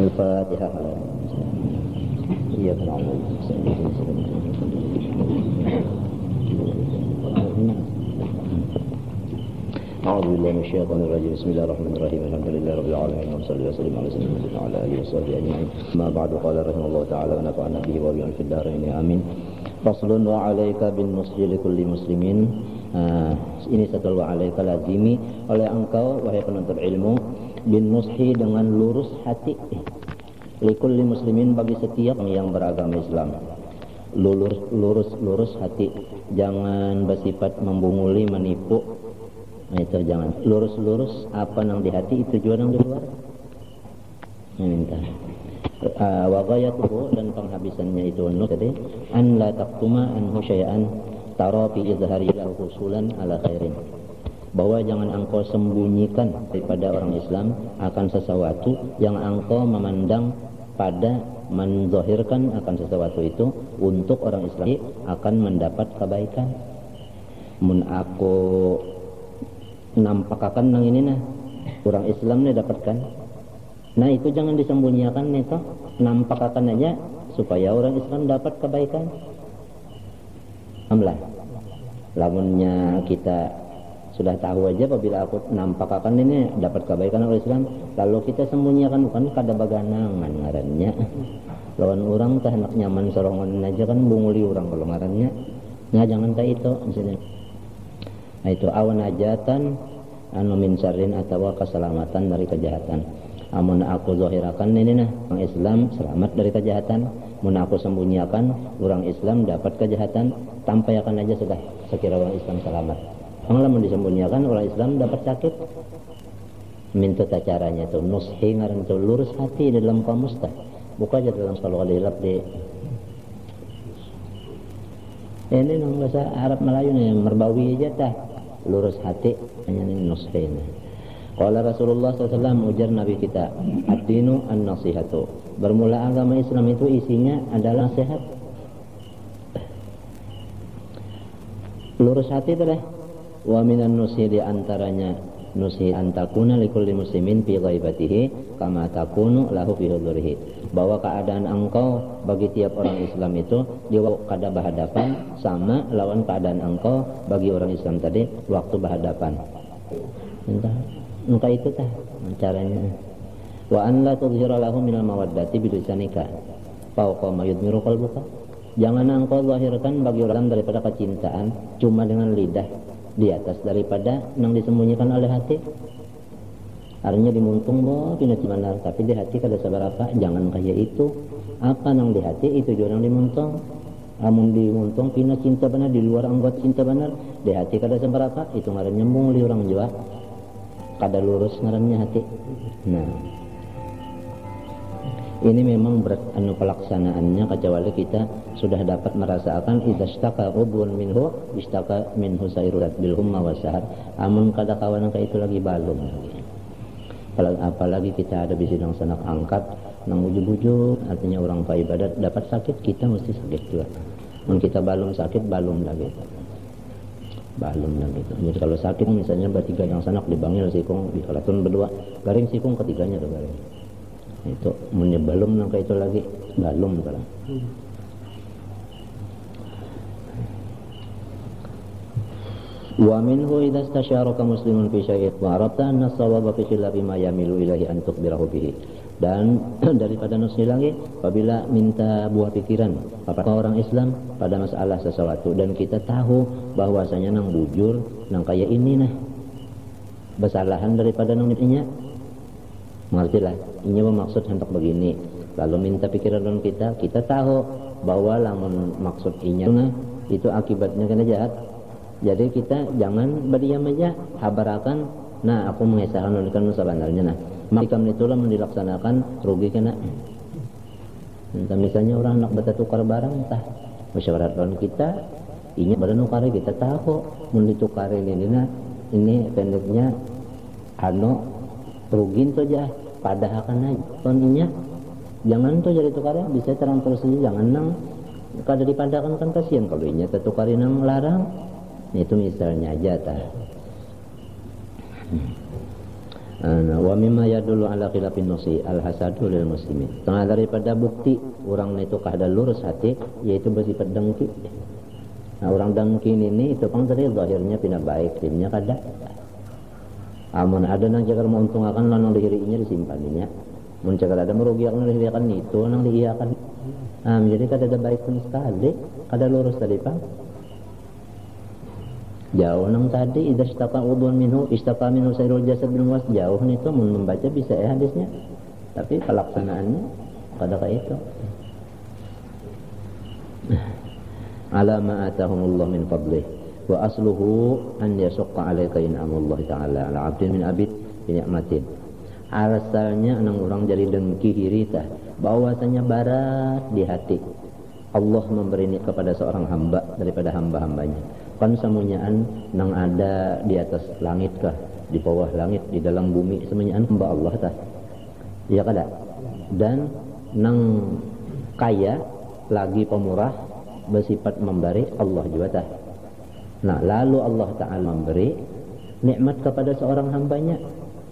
الفاتحة. إياك أعوذ بالله من الشيطان الرجيم. بسم الله الرحمن الرحيم. الحمد لله رب العالمين. وصلى وسلم على سيدنا محمد وعلى آله وصحبه أجمعين. ما بعد قال رحمه الله تعالى ونفعنا به وبيان في الدارين. آمين. فصل وعليك بالنصح لكل مسلمين ini satu wa alaika lazimi oleh engkau wahai penuntut ilmu bin nushi dengan lurus hati. Likulli muslimin bagi setiap yang beragama Islam. Lurus lurus lurus hati. Jangan bersifat membunguli menipu. Nah, itu jangan. Lurus lurus apa yang di hati? Itu juga yang di luar. Minta. Uh, wa ghayatuhu dan penghabisannya itu nus tadi an la taqtuma anhu syai'an tara fi izhari lahu husulan ala khairin bahwa jangan engkau sembunyikan daripada orang Islam akan sesuatu yang engkau memandang pada menzohirkan akan sesuatu itu untuk orang Islam akan mendapat kebaikan. Mun aku nampakakan nang ini nah orang Islam nih dapatkan. Nah itu jangan disembunyikan nih toh nampakakan aja supaya orang Islam dapat kebaikan. Amlah lamunnya kita sudah tahu aja apabila aku nampak akan ini dapat kebaikan oleh Islam. Lalu kita sembunyikan bukan kada baganangan ngarannya. Lawan orang teh nyaman sorongan aja kan bunguli orang kalau ngarannya. Nah jangan kayak itu misalnya nah itu awan ajatan anu min syarrin atau keselamatan dari kejahatan. Amun aku zahirakan ini nah orang Islam selamat dari kejahatan. Mun aku sembunyikan orang Islam dapat kejahatan. Tampayakan aja sudah sekira orang Islam selamat Pengalaman disembunyikan orang Islam dapat sakit. Minta caranya itu nushi ngaran itu lurus hati dalam kamus tah. Buka aja dalam kalau kali lap di ini nang bahasa Arab Melayu nih merbawi aja tah lurus hati hanya ini nushi. Qala Rasulullah SAW ujar Nabi kita Ad-dinu an-nasihatu Bermula agama Islam itu isinya adalah nasihat Lurus hati itu deh wa minan nusi di antaranya nusi antakuna likulli muslimin fi ghaibatihi kama takunu lahu fi hudurihi. Bahwa keadaan engkau bagi tiap orang Islam itu di kada berhadapan sama lawan keadaan engkau bagi orang Islam tadi waktu berhadapan. Entah engkau itu tah caranya. Wa an la tudhira lahu minal mawaddati bilisanika fauqa ma yudmiru qalbuka. Jangan engkau zahirkan bagi orang daripada kecintaan cuma dengan lidah di atas daripada yang disembunyikan oleh hati. Artinya dimuntung boh pina benar tapi di hati kada sabar apa jangan kayak itu. Apa yang di hati? Itu juga yang dimuntung. Amun dimuntung pina cinta benar di luar anggota cinta benar. Di hati kada sabar apa itu ngaran nyambung li orang jua. Kada lurus ngarannya hati. Nah ini memang berat anu pelaksanaannya kecuali kita sudah dapat merasakan idastaka ubun minhu istaka minhu sairulat bil humma wasahar amun kada kawan ka itu lagi balum lagi. Apalagi kita ada di sidang sanak angkat nang ujug-ujug artinya orang pak ibadat dapat sakit kita mesti sakit juga. Mun kita balum sakit balum lagi. Balum lagi. Jadi kalau sakit misalnya bertiga yang sanak dibangil sikung di berdua garing sikung ketiganya tuh garing itu menyebalum nangka itu lagi. Balum kalau Wa minhu idza istasyaraka muslimun fi syai'in wa arabta anna sawaba fi khilafi ma yamilu ilahi an tukhbirahu bihi. Dan daripada nusni lagi apabila minta buah pikiran apa orang Islam pada masalah sesuatu dan kita tahu bahwasanya nang bujur nang kayak ini nah. Kesalahan daripada nang ininya mengertilah ini maksud hendak begini. Lalu minta pikiran dalam kita kita tahu bahwa lamun maksud inya itu akibatnya kena jahat. Jadi kita jangan berdiam aja habarakan. Nah aku mengesahkan kan sebenarnya nah. Maka itulah dilaksanakan rugi kena. Entah misalnya orang nak bata tukar barang entah musyawarat lawan kita ini pada nukar kita tahu. Mau ditukar ini nah ini pendeknya anu rugin saja padahal kan aja kondinya jangan tuh jadi tukarnya bisa terang terus aja jangan nang kada dipandangkan kan kasihan kalau inya tetukarin nang larang itu misalnya aja ta hmm. wa mimma yadullu ala khilafin nusi al hasadu lil muslimin. Tengah daripada bukti orang itu kada lurus hati yaitu bersifat dengki. Nah orang dengki ini itu pang tadi zahirnya pina baik, timnya kada. Amun ada nang cakar menguntungkan lanang dihirinya disimpaninya. Mun cakar ada merugikan dihirikan itu nang diiakan. Nah, jadi kada ada baik pun sekali, kada lurus tadi pang. Jauh nang tadi idza istata udhun minhu istata minhu sairul jasad bil was jauh itu mun membaca bisa ya hadisnya. Tapi pelaksanaannya pada kayak itu. Ala ma atahumullah min fadlih wa asluhu an yasqa alayka in'amullah ta'ala ala 'abdin min abid bi ni'matin. Asalnya nang orang jadi dengki hirita bahwasanya barat di hati. Allah memberi kepada seorang hamba daripada hamba-hambanya. Kan semuanyaan nang ada di atas langit kah di bawah langit di dalam bumi semuanyaan hamba Allah tah. Ya kada? Dan nang kaya lagi pemurah bersifat memberi Allah juga tah nah lalu Allah Ta'ala memberi nikmat kepada seorang hambanya.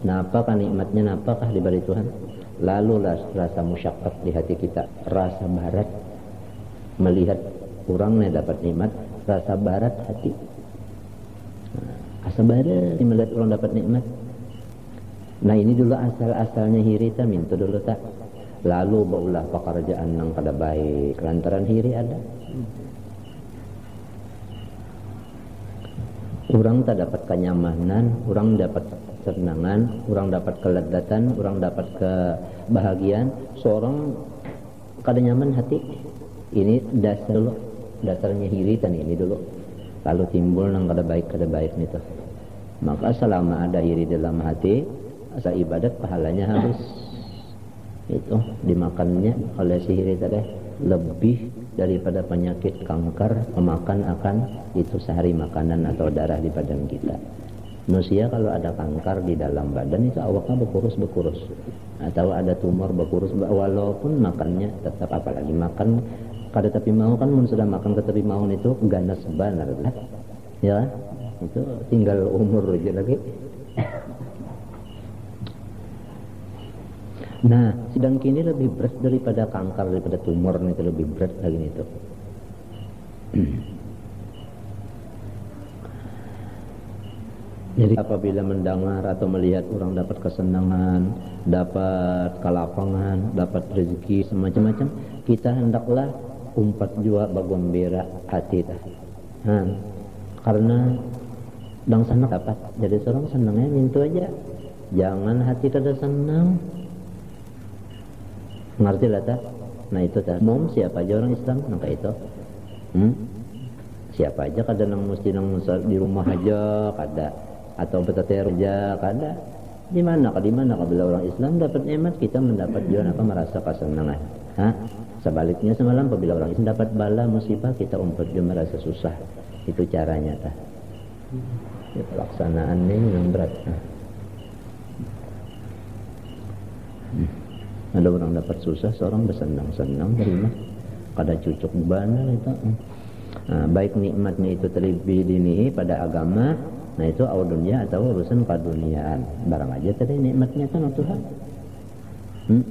Nah apakah nikmatnya apakah diberi Tuhan? Lalu rasa musyakat di hati kita rasa barat. Melihat kurangnya dapat nikmat rasa barat hati. Rasa barat melihat orang dapat nikmat. Nah ini dulu asal-asalnya hiri ta minta dulu tak lalu baulah pekerjaan yang kada baik lantaran hiri ada orang tak dapat kenyamanan orang dapat kesenangan orang dapat keledatan orang dapat kebahagiaan. Seorang kada nyaman hati. Ini dasar dulu. Dasarnya hiritan ini dulu. Lalu timbul nang kada baik kada baik itu maka selama ada iri dalam hati asa ibadat pahalanya habis. Itu dimakannya oleh sihir tadi. Lebih daripada penyakit kanker memakan akan itu sehari makanan atau darah di badan kita. Manusia kalau ada kanker di dalam badan itu awaknya berkurus berkurus. Atau ada tumor berkurus. Walaupun makannya tetap apalagi makan kada tapi mau kan mun sudah makan ke tapi mau itu ganas lah. Ya itu tinggal umur aja lagi nah sidang kini lebih berat daripada kanker daripada tumor itu lebih berat lagi itu Jadi apabila mendengar atau melihat orang dapat kesenangan, dapat kelapangan, dapat rezeki semacam-macam, kita hendaklah umpat jua bagombera hati dah. Ha. Karena dang sana dapat. Jadi seorang senangnya mintu aja. Jangan hati kada senang. Ngerti lah tak? Nah itu tak. Mom siapa aja orang Islam nang itu. Hmm? Siapa aja kada nang mesti nang di rumah aja kada atau betater aja kada. Di mana di mana bila orang Islam dapat nikmat kita mendapat juga apa merasa kesenangan. Ha? Sebaliknya semalam apabila orang Islam dapat bala musibah kita umpet dia merasa susah. Itu caranya tah. Ya, pelaksanaannya yang berat. Hmm. Ada orang dapat susah, seorang bersenang-senang terima. Kada cucuk bana itu. Nah, baik nikmatnya itu terlebih dini pada agama, nah itu awal dunia atau urusan kaduniaan. Barang aja tadi nikmatnya kan Tuhan. Hmm?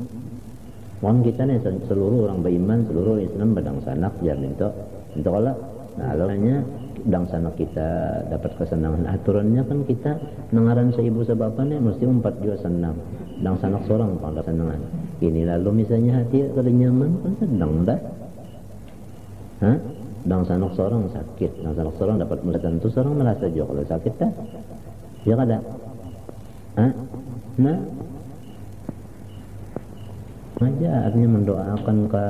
Mohon kita nih seluruh orang beriman, seluruh Islam badang sanak ya minta minta kalau nah hanya dang sanak kita dapat kesenangan aturannya kan kita nengaran seibu sebabnya mesti empat juga senang dang sanak seorang pang kesenangan ini lalu misalnya hati kalau nyaman kan sedang dah Hah? dang sanak seorang sakit dang sanak seorang dapat mudah tentu seorang merasa juga kalau sakit dah ya kada Hah? nah. Aja artinya mendoakan ke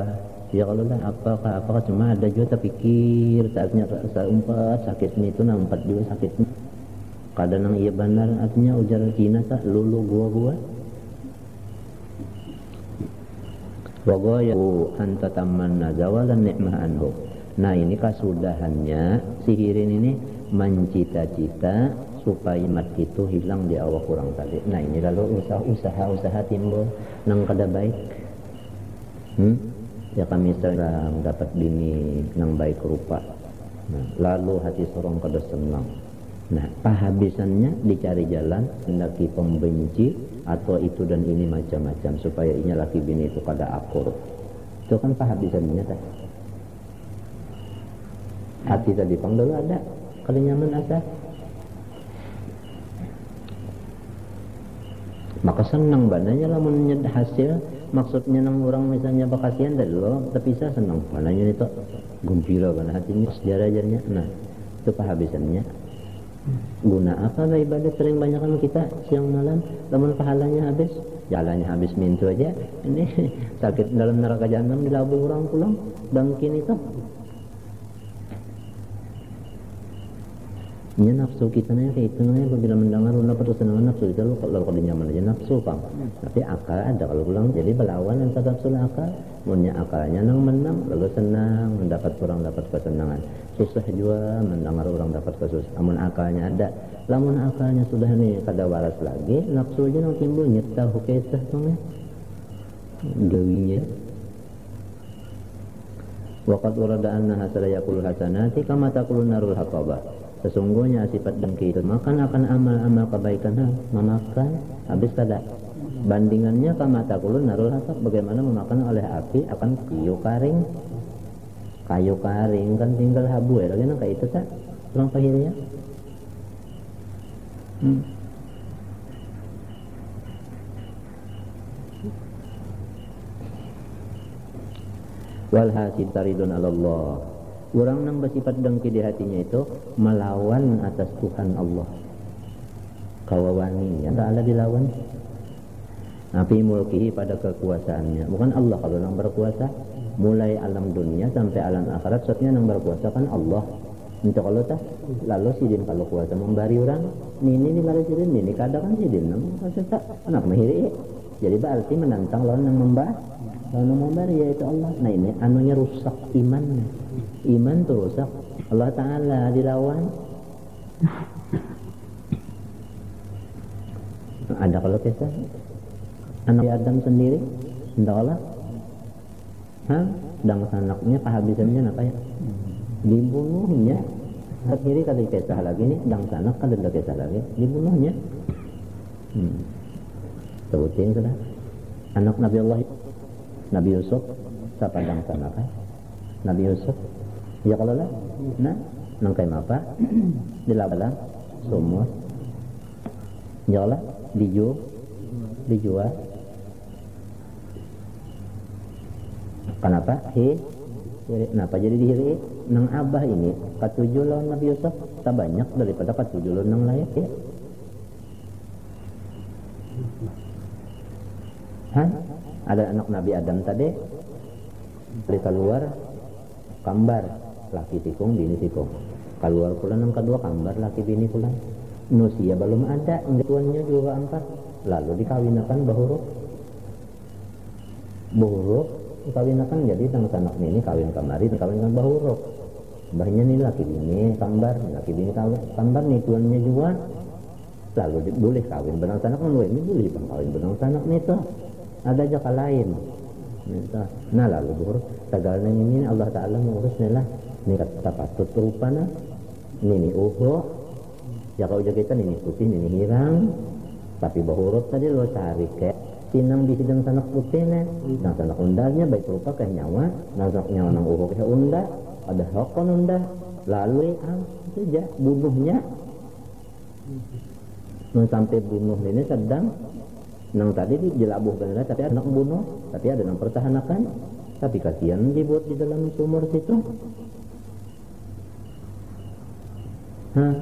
ya kalau lah apakah apakah cuma ada juga terpikir saatnya rasa umpat sakitnya itu nampak juga sakitnya. Kadang nang iya benar artinya ujar Cina tak lulu gua gua wa ya anta tamanna zawalan ni'mah anhu nah ini kasudahannya sihirin ini mencita-cita supaya mat itu hilang di awal kurang tadi. Nah ini lalu usaha-usaha timbul nang kada baik. Hmm? Ya kami sedang dapat bini nang baik rupa. Nah, lalu hati seorang kada senang. Nah, penghabisannya dicari jalan laki pembenci atau itu dan ini macam-macam supaya ini laki bini itu kada akur. Itu kan penghabisannya tak. Hati tadi pang dulu ada, kalau nyaman ada. Maka senang bananya lah menyed hasil maksudnya nang orang misalnya bakasian tadi lo tapi saya senang bananya itu gembira kan hatinya sejarah ajarnya nah itu penghabisannya guna apa lah ibadah sering banyak kan kita? Siang malam. Namun pahalanya habis. Jalannya habis mintu aja. Ini sakit dalam neraka jahanam dilabur orang pulang. Dan kini Nya nafsu kita nih nih apabila mendengar unda pada senang nafsu itu lo kalau kalau nyaman aja nafsu pang. Tapi akal ada kalau pulang jadi berlawan antara nafsu akal. Punya akalnya nang menang lalu senang mendapat kurang dapat kesenangan. Susah juga mendengar orang dapat kesus. Namun akalnya ada. Namun akalnya sudah nih kada waras lagi nafsu aja nang timbul nyetah hukesah tuh. Gawinya. Waqad urada anna hasala yakul hasanati kama taqulun narul haqabah Sesungguhnya sifat dengki itu makan akan amal-amal kebaikan ha, memakan habis kada. Bandingannya kama takulun narul hasab bagaimana memakan oleh api akan kayu karing. Kayu karing kan tinggal habu ya lagi kayak itu tak orang pahirnya. Hmm. Walhasil taridun Allah Orang yang bersifat dengki di hatinya itu melawan atas Tuhan Allah. Kawawani, ya tak ada dilawan. Nabi mulkihi pada kekuasaannya. Bukan Allah kalau yang berkuasa. Mulai alam dunia sampai alam akhirat. Soalnya yang berkuasa kan Allah. Untuk kalau tak, lalu sidin kalau kuasa memberi orang. Ini ini kalau sidin, ini kadang kan sidin. Namun tak, anak mahiri. Jadi berarti menantang lawan yang membah. Lawan yang memberi yaitu Allah. Nah ini anunya rusak imannya iman rusak Allah Ta'ala dilawan ada kalau kisah? Anak Adam sendiri? Tidak Allah ha? dan anaknya kehabisannya apa ya? Dibunuhnya. Sendiri kali kisah lagi nih. Dan sanak kali ada kisah lagi dibunuhnya. Hmm. sebutin sudah. Anak Nabi Allah. Nabi Yusuf. Siapa dan sanak Nabi Yusuf Ya kalau lah, nah, nangkai apa? Dilabalah sumur. Ya Allah, diju, dijual. Kenapa? He, kenapa jadi dihiri? Nang abah ini, katujuh lawan Nabi Yusuf, tak banyak daripada katujuh lawan nang layak ya. Hah? Ada anak Nabi Adam tadi, dari keluar, kambar, laki tikung bini tikung. Keluar pulang yang kedua kambar laki bini pulang nusia belum ada tuannya juga empat. Lalu dikawinakan bahuruk bahuruk dikawinakan jadi sang sanak ini kawin kemari kawin bahuruk bahnya nih laki bini kambar laki bini kawin kambar nih tuannya juga. Lalu boleh kawin benang sanak kan ini boleh bang kawin benang sanak nih tuh ada aja lain. Nah lalu bahuruk tagalnya ini Allah Ta'ala mengurusnya lah ini kata patut rupana. Ini uho. Ya kalau kita ini putih ini hirang tapi bahurut tadi lo cari ke sinang di sidang sanak putih nih nang sanak undahnya baik rupa ke nyawa. Nang sanak nyawa nang uho ke undah. Ada hokon undah. Lalu ah itu aja bunuhnya nang sampai bunuh ini sedang. Nang tadi dijelabuhkan tapi ada nang bunuh. Tapi ada nang pertahankan tapi kasihan dibuat di dalam sumur situ Hah?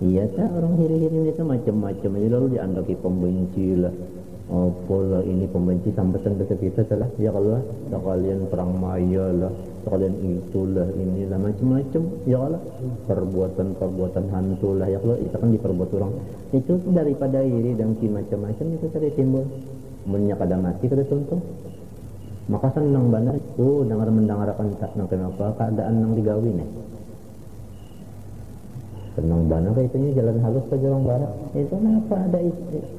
Iya tak orang hiri-hiri itu macam-macam aja lalu diandaki pembenci lah. Apalah ini pembenci sambatan besar kita salah. Ya tak kalian perang maya lah, kalian itulah inilah macam-macam. Ya Allah perbuatan-perbuatan hantu lah. Ya kalau itu kan diperbuat orang. Itu daripada iri dan ki macam-macam itu tadi timbul. Menyak ada mati kada contoh. Maka senang banget itu dengar mendengarkan tak nang kenapa keadaan nang digawin eh senang banget itunya? Jalan halus ke jalan barat? Itu kenapa ada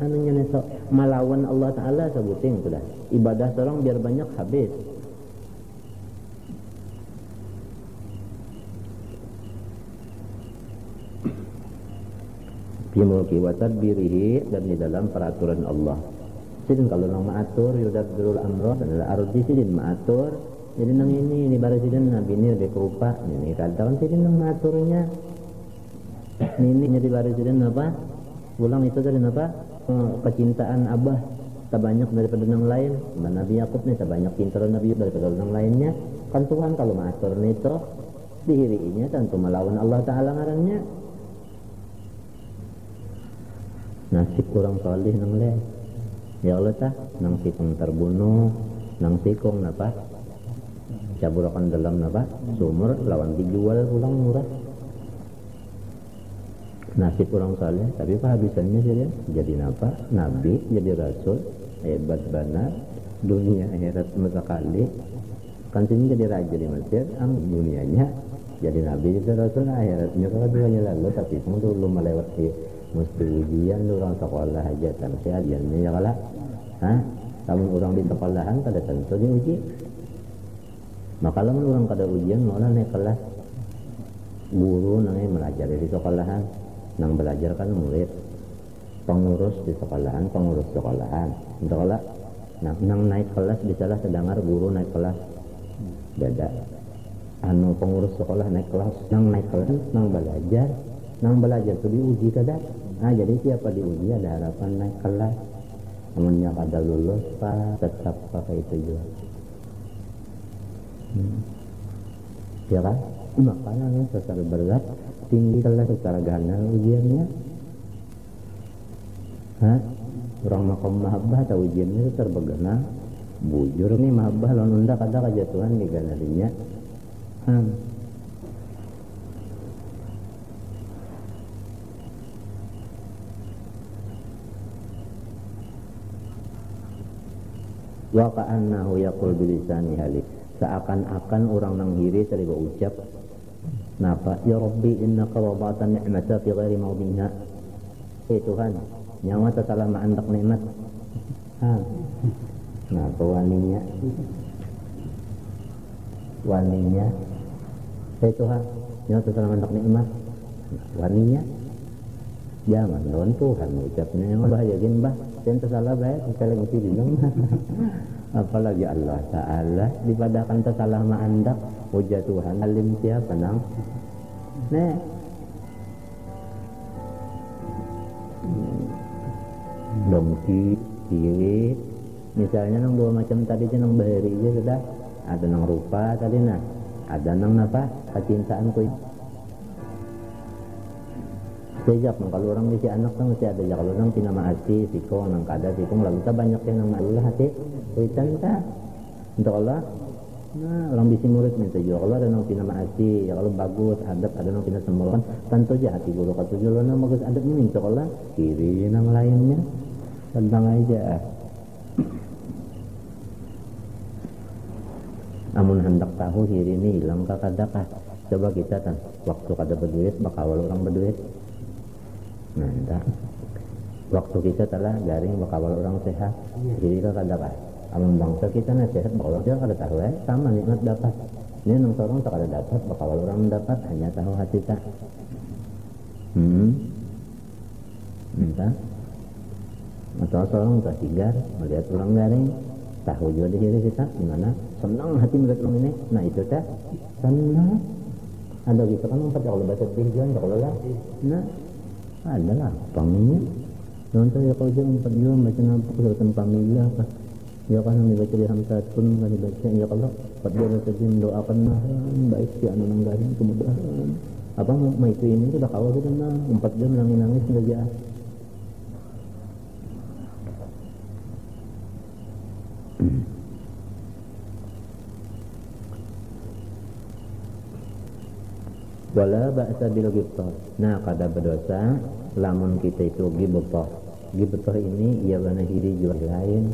anunya nesok melawan Allah Ta'ala sebutin sudah. Ibadah seorang biar banyak habis. Fi mulki wa tadbirihi dan di dalam peraturan Allah. Sidin kalau nang maatur yudabbirul amra dan ardi sidin maatur. Jadi nang ini di baris sidin nabi ini lebih kerupa. Ini kadang sidin nang maaturnya ini jadi baris sidin apa ulang itu dari apa eh, kecintaan abah tak banyak daripada yang lain. Nabi Yakub nih tak banyak pintar Nabi daripada yang lainnya. Kan Tuhan kalau maatur itu dihirinya tentu melawan Allah Ta'ala ngarannya nasib kurang solih nang le. Ya Allah tah. Nang sikong terbunuh nang sikong napa? Caburakan dalam napa? Sumur lawan dijual pulang murah nasib kurang soleh tapi kehabisannya sih jadi napa nabi jadi rasul hebat benar dunia akhirat kali. Kan sini jadi raja di Mesir ang dunianya. Jadi nabi jadi rasul akhiratnya kalau duanya lalu. Tapi itu dulu melewati mesti ujian orang sekolah aja. Kan sehajiannya ya kalah. Hah? namun orang di sekolahan kada tentu diuji maka lamun orang kada ujian malah naik kelas. Guru nang melajari di sekolahan nang belajar kan murid. Pengurus di sekolahan pengurus sekolahan. Sekolah nah, nang naik kelas bisalah sedengar guru naik kelas. Beda. Anu pengurus sekolah naik kelas nang naik kelas nang belajar nang belajar itu diuji kada. Nah jadi siapa diuji? Ada harapan naik kelas. Namunnya kada lulus pak tetap pakai itu juga. Hmm. ya kan? Makanya secara berat tinggi kelas secara gana ujiannya. Hah? orang makom mahabbah atau ujiannya itu terbegana bujur nih mahabbah lawan unda kada kejatuhan di ganarinya hmm. wa ka'annahu yaqul bilisani halik. Seakan-akan orang nang hiri tadi ucap napa ya rabbi innaka wada'ta ni'mata fi ghairi mawdiha eh Tuhan nyawa telah andak nikmat. Ha. Napa waninya waninya eh Tuhan nyawa telah andak nikmat. Waninya jangan non Tuhan ucapnya bahaya gin bah dan tersalah baik sekali lagi bilang apalagi Allah Ta'ala dipadakan tersalah anda hujah Tuhan. Alim siapa nang? Nek. Dongki kiri. Misalnya nang dua macam tadi nang bahari aja sudah. Ada nang rupa tadi nah ada nang apa? Kecintaan ku sejak kalau orang mesti anak kan mesti ada. Ya kalau orang tina maasi siko nang kada siko lalu kita banyak yang nang Allah hati kuitan ta untuk Allah nah orang bisa murid minta juga kalau ada nang tina maasi ya kalau bagus adab ada nang tina semua kan tentu aja hati guru kata jualan nang bagus adabnya minta Allah kiri nang lainnya. Tentang aja. Namun hendak tahu kiri ini hilang kakadakah coba kita kan waktu kada berduit bakal orang berduit. Nah waktu kita telah garing bakal orang sehat. Jadi kita apa alam bangsa kita nih sehat bakal dia kada tahu eh sama nikmat dapat. Ini nang sorong tak ada dapat bakal orang mendapat hanya tahu hati tak hmm. Entah atau sorong tak sigar melihat orang garing tahu juga di diri kita gimana? Senang hati melihat orang ini. Nah itu teh senang. Ada gitu kan empat kalau baca tujuan kalau lah. Nah adalah pangnya Nonton ya kalau jangan empat jam baca nampak kesehatan pamilah apa Ya yang dibaca di hamsat pun kan dibaca Ya kalau empat jam baca jam doakan baik si anu nanggarin kemudahan Apa mau itu ini sudah kawal kita mah empat jam nangis-nangis sudah jahat wala ba'sa bil ghibtah. Nah, kada berdosa lamun kita itu ghibtah. Ghibtah ini ia bana hiri jual lain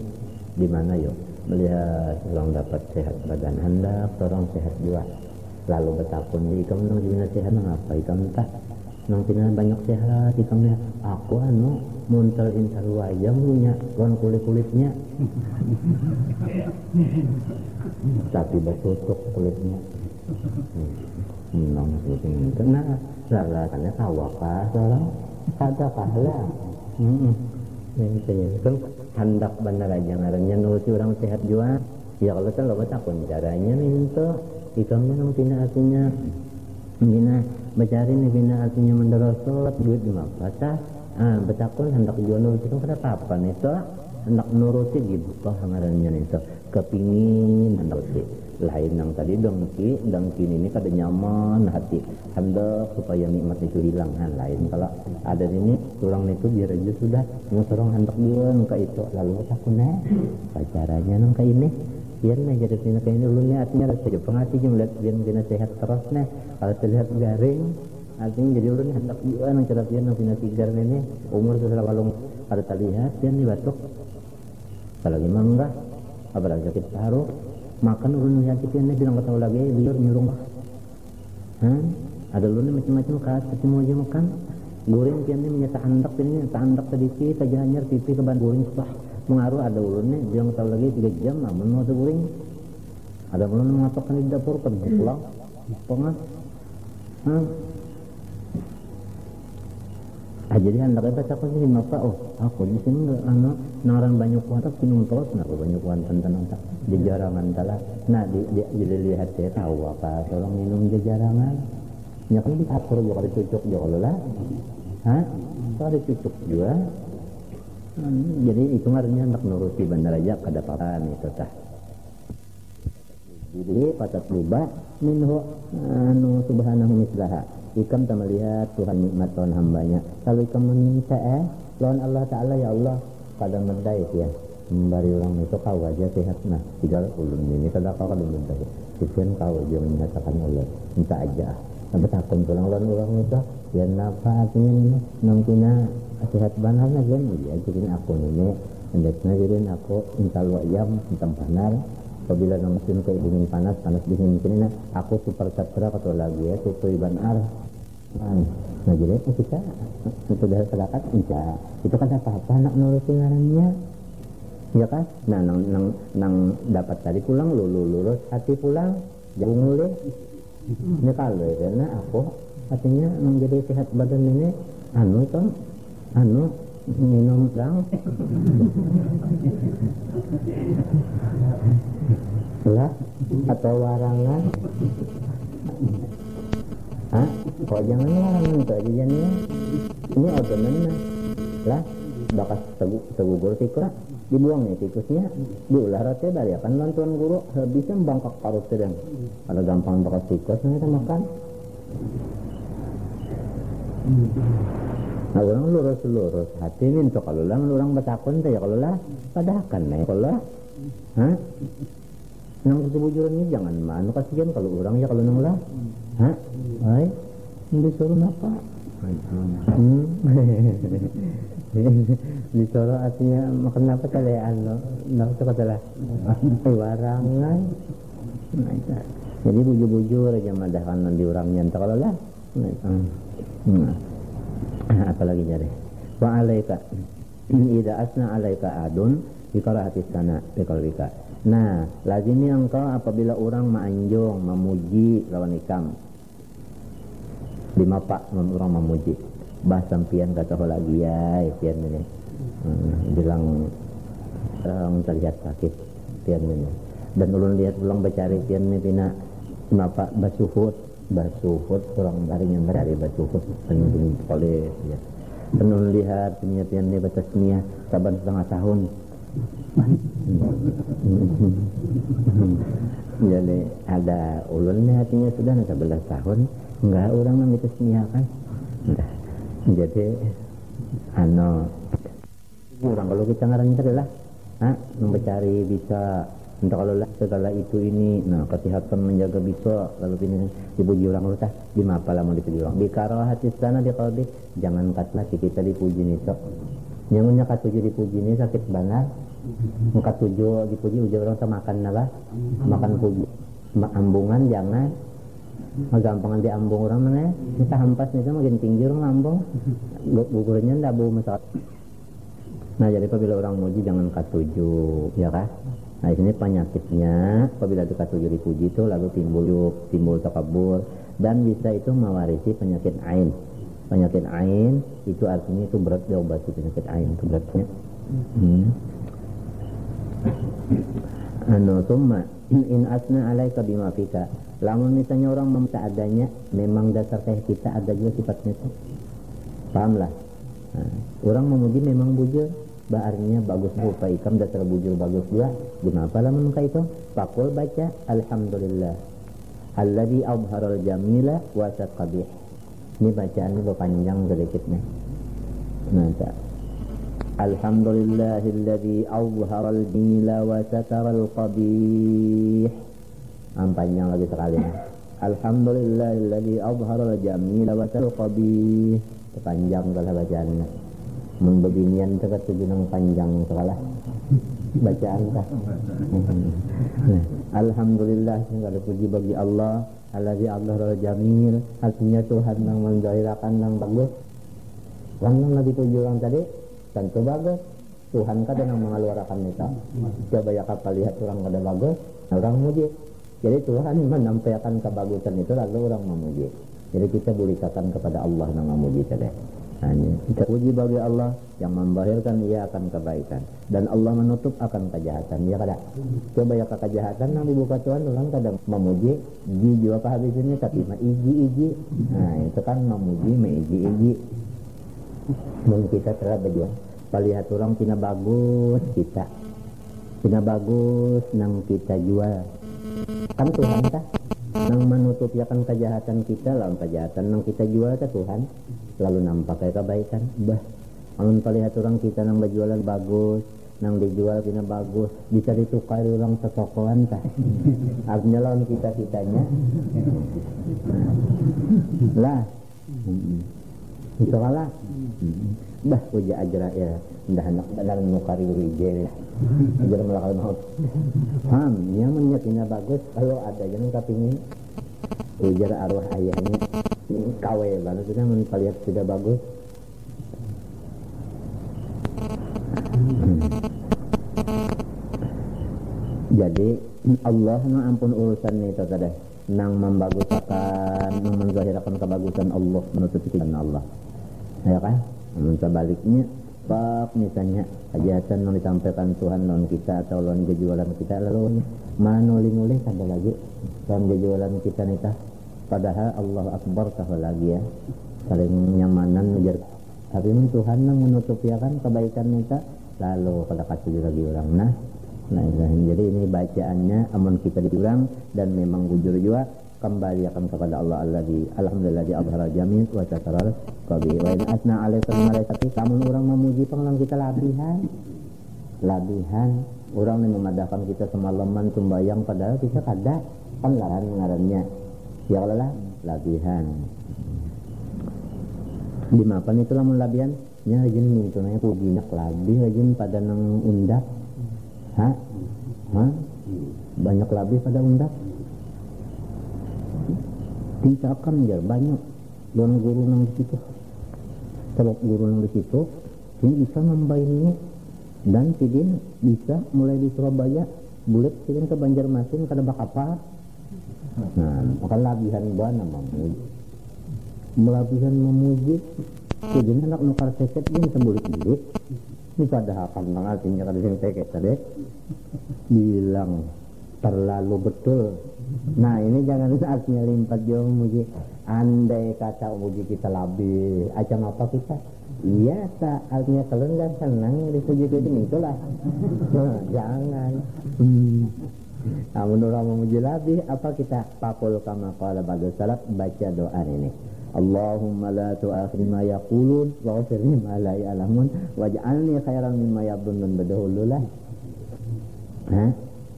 di mana yo melihat orang dapat sehat badan anda, orang sehat juga. Lalu betapun di ikam nang jina sehat nang apa ikam tak nang tina banyak sehat ikam aku anu muntel intal wajah punya kon kulit kulitnya tapi bertutup kulitnya. Hmm. Nong syuting kena. Lalatannya sawaka salah. Ada pahala. Hmm. ya, kan hendak benar aja ngarannya nuruti orang sehat juga ya kalau kan lo takun caranya minta ikamnya nang pina artinya bina mencari nih bina artinya menderosot duit lima batas ah betakun hendak jual nuruti kan pada apa nih so hendak nuruti gitu ngarannya nih so kepingin hendak lain yang tadi dengki dengki ini kada nyaman hati. Hendak supaya nikmat itu hilang. Kan lain kalau ada ini orang itu biar aja sudah. Yang orang hendak dia muka itu. Lalu takutnya pacaranya nangka ini. Biar nih jadi pina kayak ini. Ulunnya artinya ada saja. Pengati jam lihat biar pina sehat terus nih kalau terlihat garing artinya jadi ulun hendak juga nang cara biar pina tigar ini. Umur sudah walung ada terlihat dia nih batuk kalau gimana enggak apalagi sakit paru. Makan ulun nyakitin nih bilang kata lagi biar nyurung Hah? ada ulun macam-macam kas ketemu aja makan. Goreng pian ini menyata handak ini handak sedikit aja hanya pipi ke ban goreng sah mengaruh. Ada ulun nih bilang tahu lagi tiga jam namun mau goreng. Ada ulun mengatakan di dapur kan pulang pengas Hah? Ah, jadi anak baca aku sih maka oh aku di sini nggak anak naran banyak kuat minum terus nak banyak kuat tentang tak di jarangan tala. Nah di, di jadi lihat saya tahu apa orang minum di ya kan diatur juga ada cucuk juga lah. Hah? Ada cucuk juga? Hmm, jadi itu artinya anak nuruti bandar aja kedapatan itu tah. Jadi patut luba minhu anu subhanahu mislaha ikam tak melihat Tuhan nikmat Tuhan hambanya. Kalau ikam meminta eh lawan Allah Ta'ala ya Allah pada mendai ya memberi orang itu kau aja sehat. Nah tiga ulun ini kada kau kada mendai. Sekian kau aja menyatakan Allah. Minta aja. Sampai takut pulang lawan orang itu ya napa artinya ini nangkina sehat benar kan ya jadi aku ini. Hendaknya jadi aku minta lu ayam minta benar apabila nang musim kayak dingin panas panas dingin kini aku super catra atau lagi ya tutui banar Nah, jadi kita sudah sedekah enggak. Itu kan apa-apa nak nurutin ngarannya. Ya kan? Nah, nang, nang, nang dapat tadi pulang lulu lurus hati pulang jauh mulai. Ini kalau karena aku artinya nang jadi sehat badan ini anu itu anu minum dang lah atau warangan Hah? Kok jangan larang itu aja jadinya. Ini ordenan lah bakas tegu tegugur tikus dibuang nih tikusnya. Diulah rata dari akan bantuan guru. Habisnya bangkak parut sedang. Kalau gampang bakas tikus kita makan. Nah orang lurus lurus hati untuk kalau lah orang bertakun ya kalau lah padakan nih kalau lah. Hah nang kebujuran ini jangan mana kasihan kalau orang ya kalau nang lah. Hah? Ay disuruh apa hmm. disuruh artinya makan apa tadi? Anu nak itu katalah warangan jadi bujur-bujur aja madahkan di orangnya entah kalau lah. Hmm. apalagi jadi? Wa alaika ida asna alaika adun hati sana bikalbika Nah, lazimi engkau apabila orang menganjung, memuji lawan ikam. Lima pak orang memuji. Bah sampian kata lagi ya, pian ini. Hmm, bilang orang terlihat sakit pian ini. Dan ulun lihat ulang bercari pian ini tina lima pak basuhut, basuhut orang dari yang berari basuhut penting oleh ya. Dan lihat pian ini batas niat saban setengah tahun jadi ada ulunnya hatinya sudah 11 tahun. Enggak orang yang itu kan jadi ano orang kalau kita ngarang itu adalah ah, mencari bisa untuk kalau lah segala itu ini. Nah kesehatan menjaga bisa lalu ini dipuji orang lu di mapa lah mau dipuji orang. Di karo hati sana di kalbi jangan katlah kita dipuji nih sok. Yang punya katuju dipuji ini sakit banget Muka tujuh dipuji uji orang sama makan apa? Makan puji. Ambungan jangan. Gampangan diambung orang mana? Kita hampas nih makin tinggi orang ambung. Gugurnya ndak bu mesat. Nah jadi apabila orang muji jangan katuju, ya kan? Nah ini penyakitnya apabila itu katuju dipuji itu lalu timbul timbul takabur dan bisa itu mewarisi penyakit ain penyakit ain itu artinya itu berat diobati penyakit ain itu beratnya hmm. Anu summa in asna alaika bima fika. Lamun misalnya orang meminta adanya memang dasar kayak kita ada juga sifatnya itu pahamlah nah, orang memuji memang bujur. Baharnya bagus rupa ikam dasar bujur bagus juga. Kenapa lamun kayak itu? Pakul baca alhamdulillah. Alladhi abharal jamila wa qabih ini bacaan ini panjang sedikitnya nah Alhamdulillahilladzi awharal jila wa sataral qabih. Panjang lagi sekali. Alhamdulillahilladzi awharal jamila wa sataral qabih. Panjang kalau bacaannya. Mun beginian tekat tujuan panjang sekali. Bacaan kah? Alhamdulillah segala puji bagi Allah Alladzi awharal jamil artinya Tuhan yang menggahirakan yang bagus. Lang lagi tujuan tadi tentu bagus. Tuhan kadang yang mengeluarkan itu coba ya kapal lihat orang kada bagus orang muji. Jadi Tuhan menampilkan kebagusan itu lalu orang memuji. Jadi kita berikan kepada Allah yang memuji tadi. Hanya kita puji bagi Allah yang membahirkan ia akan kebaikan. Dan Allah menutup akan kejahatan. Ya kada coba ya ke kejahatan yang dibuka Tuhan orang kadang memuji. Habis ini? Tapi ma iji nah itu kan memuji ma iji iji mungkin kita telah berjuang lihat orang tina bagus kita. Tina bagus nang kita jual. Kan Tuhan kah? Nang menutup ya kan kejahatan kita lawan kejahatan nang kita jual ke Tuhan? Lalu nampak kayak kebaikan. Bah alun lihat orang kita nang berjualan bagus nang dijual tina bagus. Bisa ditukar orang setokoan kah? Artinya lawan kita kitanya lah itu kalah bah uja ajra ya. Ndah nak dalam nukari rijel ajar melakal maut. Paham yang menyakinya bagus. Kalau ada jangan kapingin ujar arwah ayahnya kawe banget sudah melihat sudah bagus. Jadi Allah ampun urusan itu tadi nang membaguskan nang menzahirkan kebagusan Allah menutupi Allah ya kan? Namun sebaliknya bab misalnya kejahatan yang ditampilkan Tuhan non kita atau lawan kejualan kita lalu manuli-nuli ada lagi. Dalam kejualan kita nita padahal Allah Akbar tahu lagi ya. Saling nyamanan ngejar tapi Tuhan yang menutup ya kan kebaikan nita lalu pada kasih lagi orang nah. Nah jadi ini bacaannya aman kita diulang dan memang bujur juga kembali akan kepada Allah alladzi alhamdulillah di abhara jamil wa sataral qabi wa in asna alaika malaikati kamu orang memuji penglang kita labihan. Labihan orang yang memadahkan kita semalaman sembayang padahal kita kada kan laran ngarannya ya Allah labihan. Di mapan itu lamun labihan? Nya rajin mintu nanya nak labih rajin pada nang undak ha? Ha? Banyak labih pada undak tindakan ya banyak. Dan guru nang di situ. Sebab guru nang di situ ini bisa ini dan sidin bisa mulai di Surabaya bulat sidin ke Banjarmasin kada bakapa nah maka labihan buana memuji melabihan memuji sidin anak nukar seket ini sebulik-bulik ini padahal kan artinya kada sini tadi bilang terlalu betul Nah ini jangan artinya limpat jauh muji. Andai kata muji kita lebih, acam apa kita? Iya tak artinya kalau nggak senang dipuji itu itulah. Nah, jangan. Hmm. Namun orang memuji lebih apa kita pakul kama qala bagus salaf baca doa ini. Allahumma la tu'akhir ma yaqulun wa ghfir ma la ya'lamun waj'alni khairan mimma yadhunnun badahululah. Hah?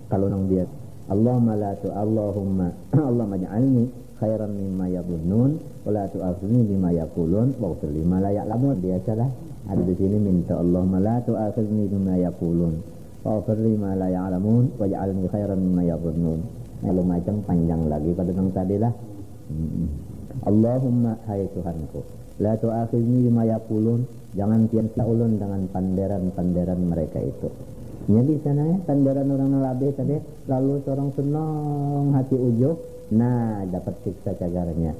Kalau nang dia Allahumma la tu Allahumma Allahumma ja'alni khairan mimma yadhunnun wa la tu'akhidni bima yaqulun wa lima la ya'lamun. Biasalah ada di sini minta Allahumma la tu'akhidni bima yaqulun wa lima la ya'lamun wa khairan mimma yadhunnun. Lalu macam panjang lagi pada yang tadi lah. Allahumma hai Tuhanku la tu'akhidni bima yaqulun. Jangan tiasa ulun dengan panderan-panderan mereka itu Ya di sana ya, sandaran orang nelabe tadi lalu seorang senang hati ujuk, nah dapat siksa cagarnya.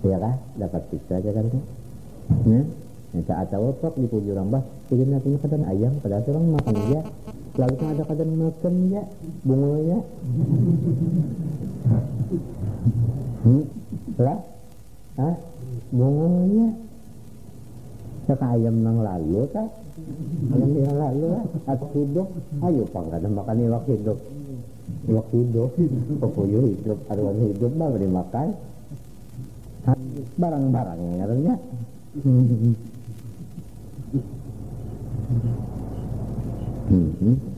Ya kan? Dapat siksa cagarnya. Ya, Eta atau di orang bah, bikin nanti kadang ayam, pada orang makan ya, lalu kan ada kadang makan ya, bunganya. Hmm, lah, ah, bunganya. Saka ayam nang lalu tak, ayam yang lalu atau hidup, ayo pang kadang makan iwak hidup. Iwak hidup, pokoknya hidup, aruan hidup bah dimakan. Barang-barang ngarannya. Mm-hmm.